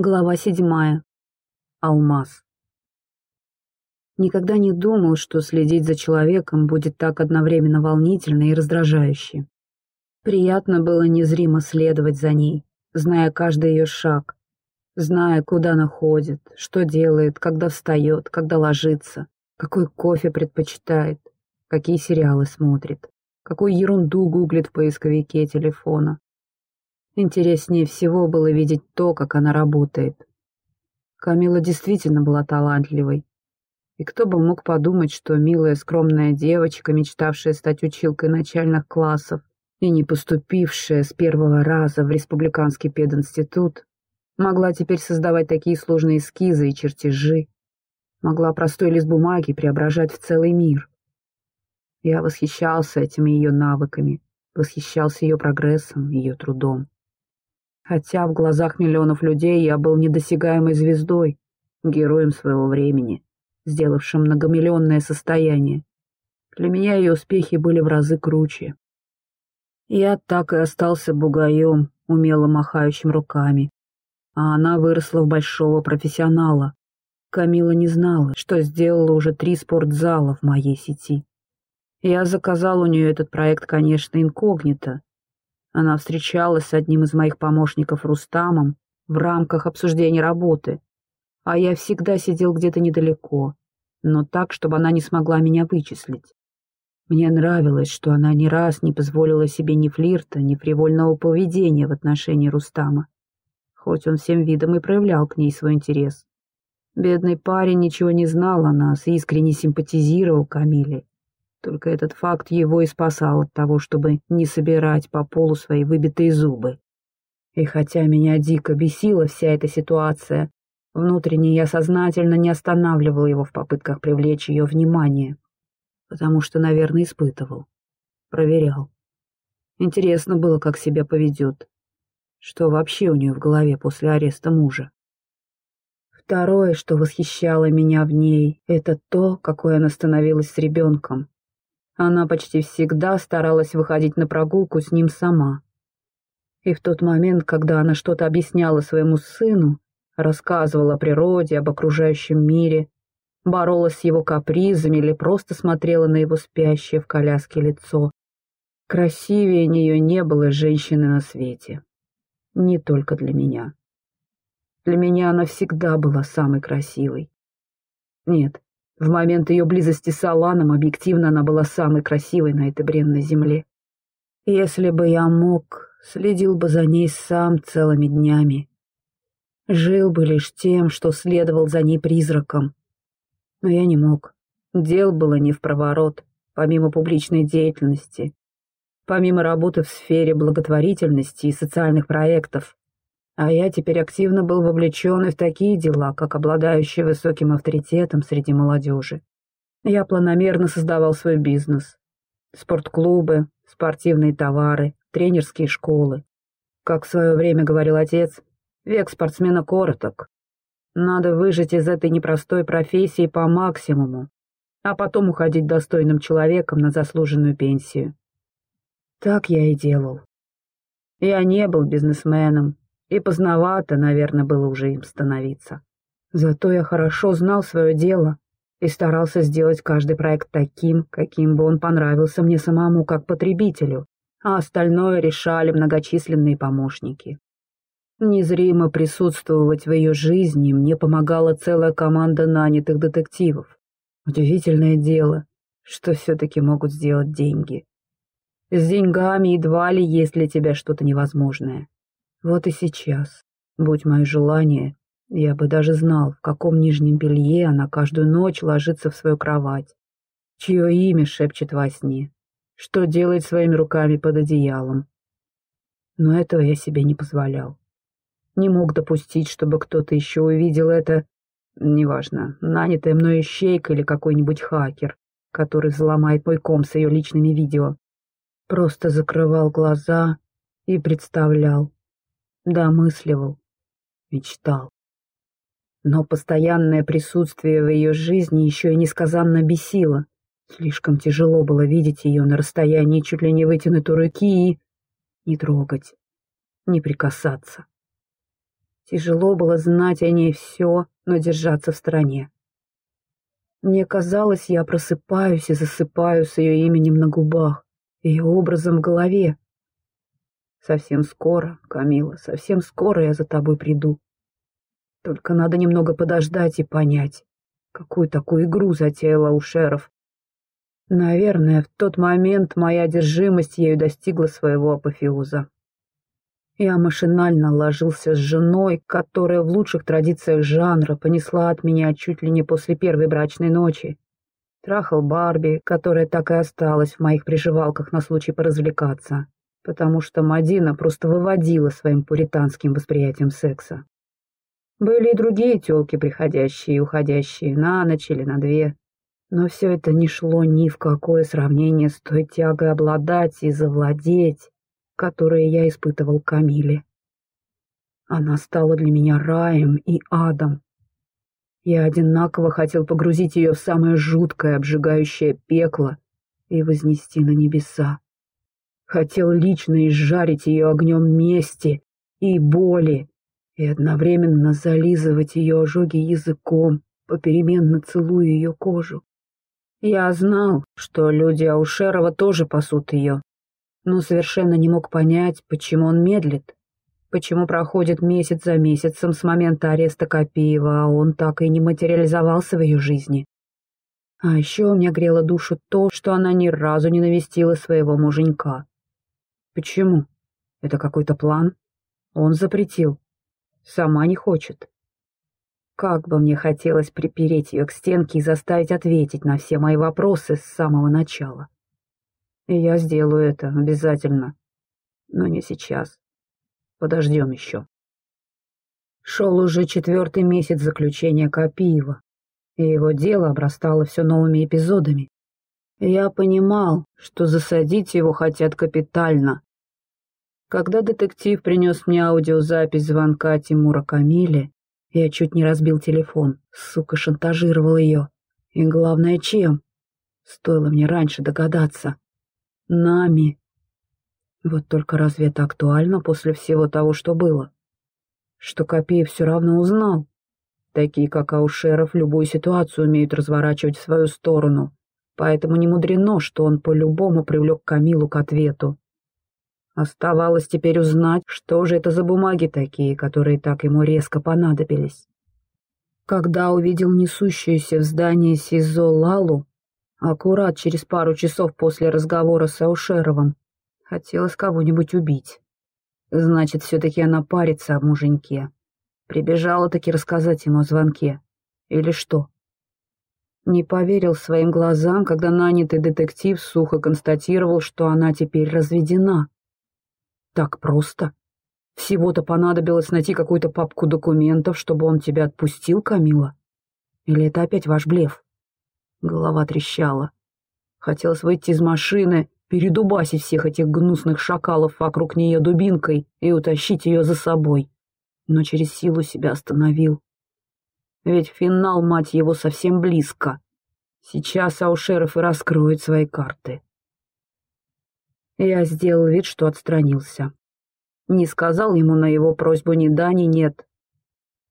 Глава седьмая. Алмаз. Никогда не думал, что следить за человеком будет так одновременно волнительно и раздражающе. Приятно было незримо следовать за ней, зная каждый ее шаг, зная, куда она ходит, что делает, когда встает, когда ложится, какой кофе предпочитает, какие сериалы смотрит, какую ерунду гуглит в поисковике телефона, Интереснее всего было видеть то, как она работает. Камила действительно была талантливой. И кто бы мог подумать, что милая скромная девочка, мечтавшая стать училкой начальных классов и не поступившая с первого раза в республиканский пединститут, могла теперь создавать такие сложные эскизы и чертежи, могла простой лист бумаги преображать в целый мир. Я восхищался этими ее навыками, восхищался ее прогрессом, ее трудом. Хотя в глазах миллионов людей я был недосягаемой звездой, героем своего времени, сделавшим многомиллионное состояние. Для меня ее успехи были в разы круче. Я так и остался бугаем, умело махающим руками. А она выросла в большого профессионала. Камила не знала, что сделала уже три спортзала в моей сети. Я заказал у нее этот проект, конечно, инкогнито, она встречалась с одним из моих помощников Рустамом в рамках обсуждения работы, а я всегда сидел где-то недалеко, но так, чтобы она не смогла меня вычислить. Мне нравилось, что она ни раз не позволила себе ни флирта, ни фривольного поведения в отношении Рустама, хоть он всем видом и проявлял к ней свой интерес. Бедный парень ничего не знал о нас и искренне симпатизировал Камиле. Только этот факт его и спасал от того, чтобы не собирать по полу свои выбитые зубы. И хотя меня дико бесила вся эта ситуация, внутренне я сознательно не останавливал его в попытках привлечь ее внимание, потому что, наверное, испытывал, проверял. Интересно было, как себя поведет, что вообще у нее в голове после ареста мужа. Второе, что восхищало меня в ней, это то, какой она становилась с ребенком. Она почти всегда старалась выходить на прогулку с ним сама. И в тот момент, когда она что-то объясняла своему сыну, рассказывала о природе, об окружающем мире, боролась с его капризами или просто смотрела на его спящее в коляске лицо, красивее нее не было женщины на свете. Не только для меня. Для меня она всегда была самой красивой. Нет, в момент ее близости с Аланом объективно она была самой красивой на этой бренной земле. Если бы я мог, следил бы за ней сам целыми днями. Жил бы лишь тем, что следовал за ней призраком. Но я не мог. Дел было не в проворот, помимо публичной деятельности, помимо работы в сфере благотворительности и социальных проектов. А я теперь активно был вовлечен и в такие дела, как обладающий высоким авторитетом среди молодежи. Я планомерно создавал свой бизнес. Спортклубы, спортивные товары, тренерские школы. Как в свое время говорил отец, век спортсмена короток. Надо выжить из этой непростой профессии по максимуму, а потом уходить достойным человеком на заслуженную пенсию. Так я и делал. Я не был бизнесменом, и поздновато, наверное, было уже им становиться. Зато я хорошо знал свое дело и старался сделать каждый проект таким, каким бы он понравился мне самому как потребителю, а остальное решали многочисленные помощники. Незримо присутствовать в ее жизни мне помогала целая команда нанятых детективов. Удивительное дело, что все-таки могут сделать деньги. С деньгами едва ли для тебя что-то невозможное. Вот и сейчас, будь мое желание, я бы даже знал, в каком нижнем белье она каждую ночь ложится в свою кровать, чье имя шепчет во сне, что делает своими руками под одеялом. Но этого я себе не позволял. Не мог допустить, чтобы кто-то еще увидел это, неважно, нанятая мной ищейка или какой-нибудь хакер, который взломает мой ком с ее личными видео. Просто закрывал глаза и представлял, домысливал, мечтал. Но постоянное присутствие в ее жизни еще и несказанно бесило. Слишком тяжело было видеть ее на расстоянии чуть ли не вытянутой руки и... не трогать, не прикасаться. Тяжело было знать о ней все, но держаться в стороне. Мне казалось, я просыпаюсь и засыпаю с ее именем на губах, ее образом в голове. Совсем скоро, Камила, совсем скоро я за тобой приду. Только надо немного подождать и понять, какую такую игру затеяла Ушеров. Наверное, в тот момент моя одержимость ею достигла своего апофеоза. Я машинально ложился с женой, которая в лучших традициях жанра понесла от меня чуть ли не после первой брачной ночи. Трахал Барби, которая так и осталась в моих приживалках на случай поразвлекаться, потому что Мадина просто выводила своим пуританским восприятием секса. Были и другие тёлки, приходящие и уходящие, на ночь или на две. Но все это не шло ни в какое сравнение с той тягой обладать и завладеть, которые я испытывал Камиле. Она стала для меня раем и адом. Я одинаково хотел погрузить ее в самое жуткое, обжигающее пекло и вознести на небеса. Хотел лично изжарить ее огнем мести и боли и одновременно зализывать ее ожоги языком, попеременно целуя ее кожу. Я знал, что люди Аушерова тоже пасут ее, но совершенно не мог понять, почему он медлит, почему проходит месяц за месяцем с момента ареста Копиева, а он так и не материализовался в ее жизни. А еще мне грело душу то, что она ни разу не навестила своего муженька. Почему? Это какой-то план? Он запретил. Сама не хочет. Как бы мне хотелось припереть ее к стенке и заставить ответить на все мои вопросы с самого начала. И я сделаю это обязательно. Но не сейчас. Подождем еще. Шел уже четвертый месяц заключения Копиева, и его дело обрастало все новыми эпизодами. Я понимал, что засадить его хотят капитально. Когда детектив принес мне аудиозапись звонка Тимура Камиле, я чуть не разбил телефон, сука шантажировал ее. И главное, чем? Стоило мне раньше догадаться нами. Вот только разве это актуально после всего того, что было? Что Копеев все равно узнал. Такие, как Аушеров, любую ситуацию умеют разворачивать в свою сторону, поэтому не мудрено, что он по-любому привлек Камилу к ответу. Оставалось теперь узнать, что же это за бумаги такие, которые так ему резко понадобились. Когда увидел несущуюся в здание СИЗО Лалу, Аккурат через пару часов после разговора с Аушеровым. Хотелось кого-нибудь убить. Значит, все-таки она парится о муженьке. Прибежала таки рассказать ему о звонке. Или что? Не поверил своим глазам, когда нанятый детектив сухо констатировал, что она теперь разведена. Так просто. Всего-то понадобилось найти какую-то папку документов, чтобы он тебя отпустил, Камила? Или это опять ваш блеф? Голова трещала. Хотелось выйти из машины, передубасить всех этих гнусных шакалов вокруг нее дубинкой и утащить ее за собой. Но через силу себя остановил. Ведь финал, мать его, совсем близко. Сейчас Аушеров и раскроет свои карты. Я сделал вид, что отстранился. Не сказал ему на его просьбу ни да, ни нет.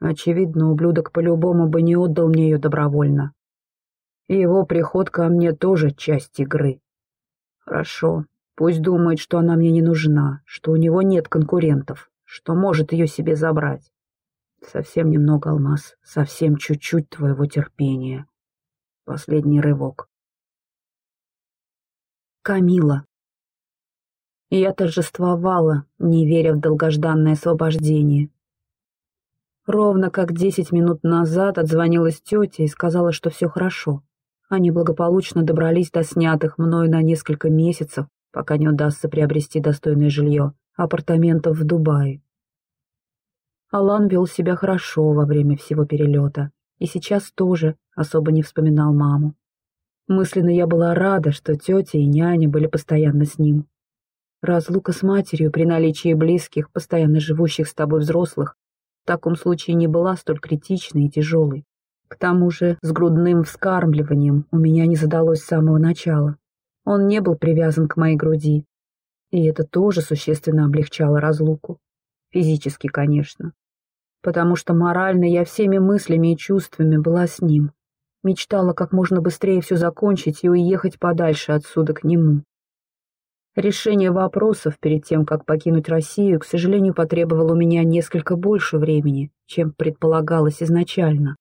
Очевидно, ублюдок по-любому бы не отдал мне ее добровольно. Его приход ко мне тоже часть игры. Хорошо, пусть думает, что она мне не нужна, что у него нет конкурентов, что может ее себе забрать. Совсем немного, Алмаз, совсем чуть-чуть твоего терпения. Последний рывок. Камила. Я торжествовала, не веря в долгожданное освобождение. Ровно как десять минут назад отзвонилась тетя и сказала, что все хорошо. Они благополучно добрались до снятых мною на несколько месяцев, пока не удастся приобрести достойное жилье, апартаментов в Дубае. Алан вел себя хорошо во время всего перелета, и сейчас тоже особо не вспоминал маму. Мысленно я была рада, что тетя и няня были постоянно с ним. Разлука с матерью при наличии близких, постоянно живущих с тобой взрослых, в таком случае не была столь критичной и тяжелой. К тому же с грудным вскармливанием у меня не задалось с самого начала. Он не был привязан к моей груди, и это тоже существенно облегчало разлуку. Физически, конечно. потому что морально я всеми мыслями и чувствами была с ним. Мечтала как можно быстрее все закончить и уехать подальше отсюда к нему. Решение вопросов перед тем, как покинуть Россию, к сожалению, потребовало у меня несколько больше времени, чем предполагалось изначально.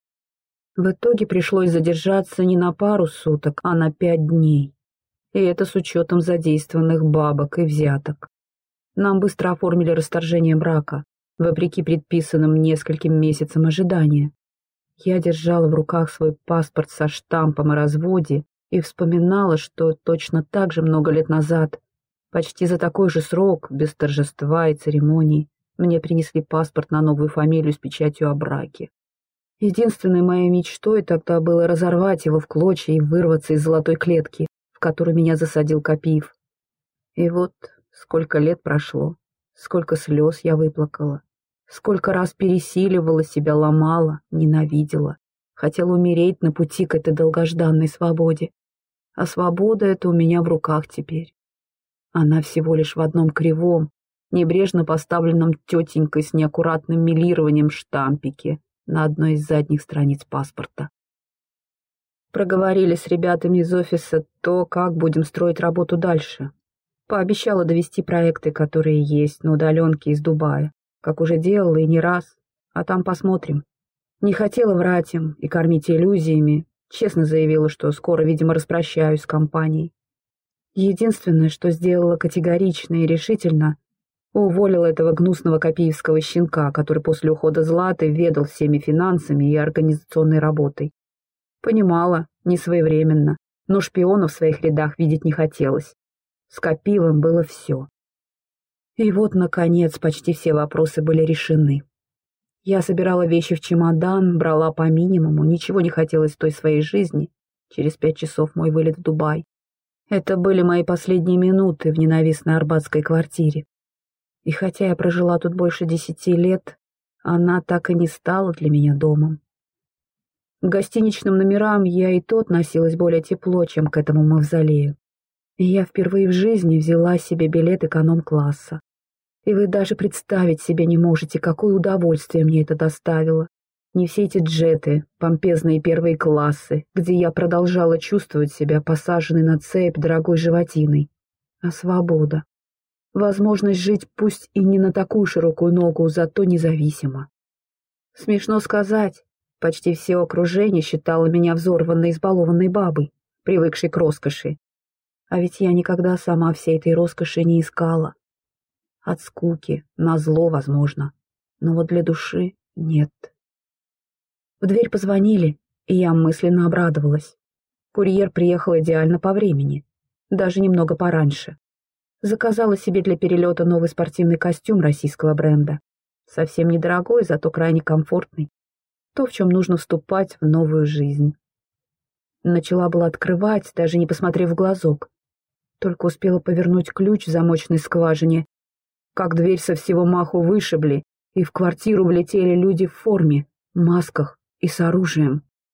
В итоге пришлось задержаться не на пару суток, а на пять дней. И это с учетом задействованных бабок и взяток. Нам быстро оформили расторжение брака, вопреки предписанным нескольким месяцам ожидания. Я держала в руках свой паспорт со штампом о разводе и вспоминала, что точно так же много лет назад Почти за такой же срок, без торжества и церемоний, мне принесли паспорт на новую фамилию с печатью о браке. Единственной моей мечтой тогда было разорвать его в клочья и вырваться из золотой клетки, в которую меня засадил Копиев. И вот сколько лет прошло, сколько слез я выплакала, сколько раз пересиливала себя, ломала, ненавидела, хотела умереть на пути к этой долгожданной свободе. А свобода эта у меня в руках теперь. Она всего лишь в одном кривом, небрежно поставленном тетенькой с неаккуратным милированием штампике на одной из задних страниц паспорта. Проговорили с ребятами из офиса то, как будем строить работу дальше. Пообещала довести проекты, которые есть на удаленке из Дубая, как уже делала и не раз, а там посмотрим. Не хотела врать им и кормить иллюзиями, честно заявила, что скоро, видимо, распрощаюсь с компанией. Единственное, что сделала категорично и решительно, уволила этого гнусного копиевского щенка, который после ухода Златы ведал всеми финансами и организационной работой. Понимала, не своевременно, но шпиона в своих рядах видеть не хотелось. С Копивом было все. И вот, наконец, почти все вопросы были решены. Я собирала вещи в чемодан, брала по минимуму, ничего не хотелось той своей жизни. Через пять часов мой вылет в Дубай. Это были мои последние минуты в ненавистной арбатской квартире. И хотя я прожила тут больше десяти лет, она так и не стала для меня домом. К гостиничным номерам я и то относилась более тепло, чем к этому мавзолею. И я впервые в жизни взяла себе билет эконом-класса. И вы даже представить себе не можете, какое удовольствие мне это доставило. Не все эти джеты, помпезные первые классы, где я продолжала чувствовать себя посаженной на цепь дорогой животиной, а свобода. Возможность жить пусть и не на такую широкую ногу, зато независимо. Смешно сказать, почти все окружение считало меня взорванной избалованной бабой, привыкшей к роскоши. А ведь я никогда сама всей этой роскоши не искала. От скуки, на зло, возможно, но вот для души нет. В дверь позвонили, и я мысленно обрадовалась. Курьер приехал идеально по времени, даже немного пораньше. Заказала себе для перелета новый спортивный костюм российского бренда. Совсем недорогой, зато крайне комфортный. То, в чем нужно вступать в новую жизнь. Начала была открывать, даже не посмотрев в глазок. Только успела повернуть ключ в замочной скважине, как дверь со всего маху вышибли, и в квартиру влетели люди в форме, масках и с оружием.